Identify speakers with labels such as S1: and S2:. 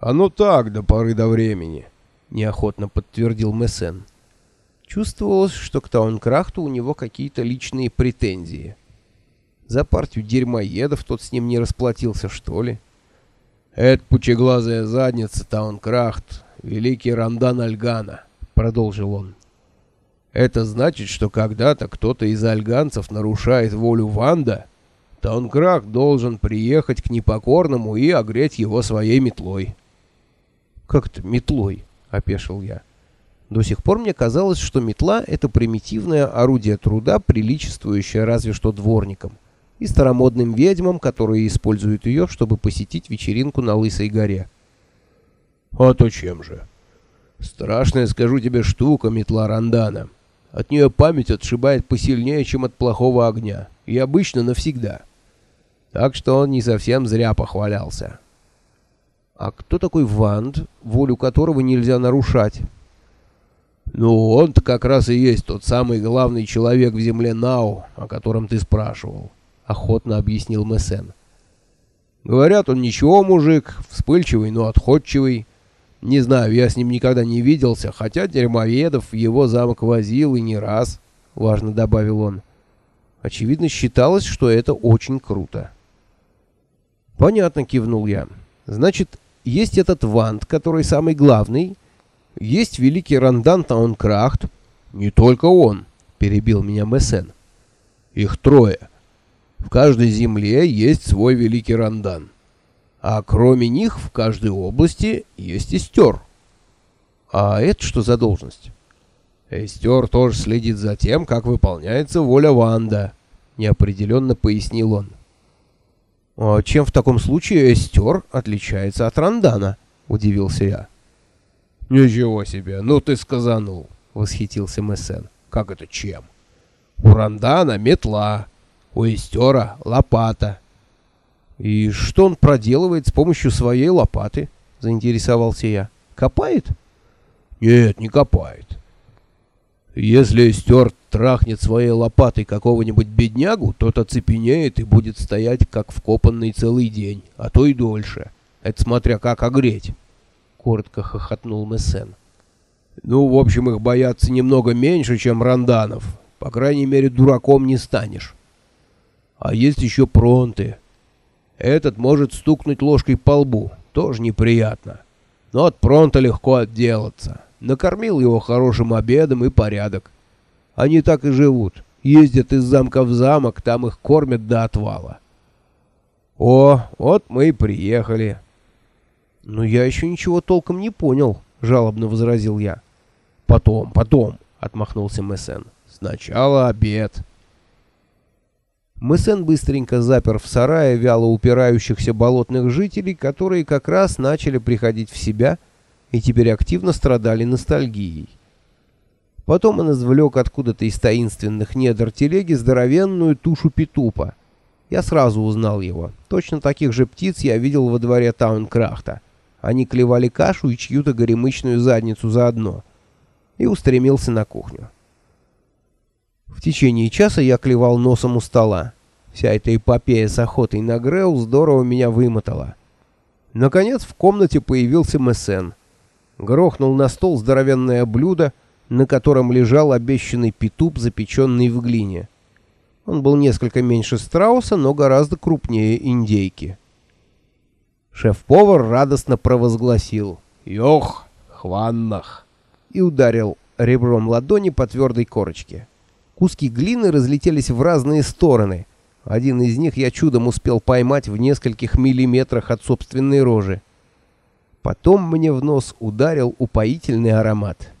S1: «Оно так, до поры до времени», — неохотно подтвердил Мессен. Чувствовалось, что к Таункрахту у него какие-то личные претензии. За партию дерьмоедов тот с ним не расплатился, что ли? «Это пучеглазая задница, Таункрахт, великий Рандан Альгана», — продолжил он. «Это значит, что когда-то кто-то из альганцев нарушает волю Ванда, Таункрахт должен приехать к непокорному и огреть его своей метлой».
S2: «Как это метлой?» — опешил я. До сих пор мне казалось, что метла — это примитивное орудие труда, приличествующее разве что дворникам и старомодным ведьмам, которые используют ее, чтобы посетить вечеринку на Лысой горе.
S1: «А то чем же? Страшная, скажу тебе, штука метла Рандана. От нее память отшибает посильнее, чем от плохого огня, и обычно навсегда. Так что он не совсем зря похвалялся».
S2: «А кто такой Ванд, волю которого нельзя нарушать?»
S1: «Ну, он-то как раз и есть тот самый главный человек в земле Нау, о котором ты спрашивал» охотно объяснил Мессен. Говорят, он ничего, мужик, вспыльчивый, но отходчивый. Не знаю, я с ним никогда не виделся, хотя дерьмоведов в его замок возил и не раз, важно добавил он. Очевидно, считалось, что это очень круто. Понятно, кивнул я. Значит, есть этот Вант, который самый главный, есть великий Рандан Таункрахт. Не только он, перебил меня Мессен. Их трое. В каждой земле есть свой великий рандан. А кроме них в каждой области есть истер. А это что за должность? Эстер тоже следит за тем, как выполняется воля Ванда, неопределенно пояснил он. А чем в таком случае Эстер отличается от Рандана? удивился я. Ничего себе, ну ты сказанул, восхитился Мессен. Как это чем? У Рандана метла, у Эстера лопата. И что он проделывает с помощью своей лопаты? Заинтересовался я. Копает? Нет, не копает. Если Эстер трахнет своей лопатой какого-нибудь беднягу, тот оцепенеет и будет стоять как вкопанный целый день, а то и дольше. Это смотря как огреть. Коротко хохотнул Мессен. Ну, в общем, их боятся немного меньше, чем ранданов. По крайней мере, дураком не станешь. А есть еще пронты. Этот может стукнуть ложкой по лбу, тоже неприятно. Но от пронта легко отделаться. Накормил его хорошим обедом и порядок. Они так и живут. Ездят из замка в замок, там их кормят до отвала. О, вот мы и приехали. Но я еще ничего толком не понял, жалобно возразил я. Потом, потом, отмахнулся Мессен. Сначала обед. Мессен быстренько запер в сарае вяло упирающихся болотных жителей, которые как раз начали приходить в себя и теперь активно страдали ностальгией. Потом он извлек откуда-то из таинственных недр телеги здоровенную тушу петупа. Я сразу узнал его. Точно таких же птиц я видел во дворе Таункрахта. Они клевали кашу и чью-то горемычную задницу заодно. И устремился на кухню. В течение часа я клевал носом у стола. Вся эта эпопея с охотой на Греу здорово меня вымотала. Наконец в комнате появился Мессен. Грохнул на стол здоровенное блюдо, на котором лежал обещанный петуп, запеченный в глине. Он был несколько меньше страуса, но гораздо крупнее индейки. Шеф-повар радостно провозгласил «Йох, хваннах!» и ударил ребром ладони по твердой корочке. Куски глины разлетелись в разные стороны. Один из них я чудом успел поймать в нескольких миллиметрах от собственной рожи. Потом мне в нос ударил упоительный аромат.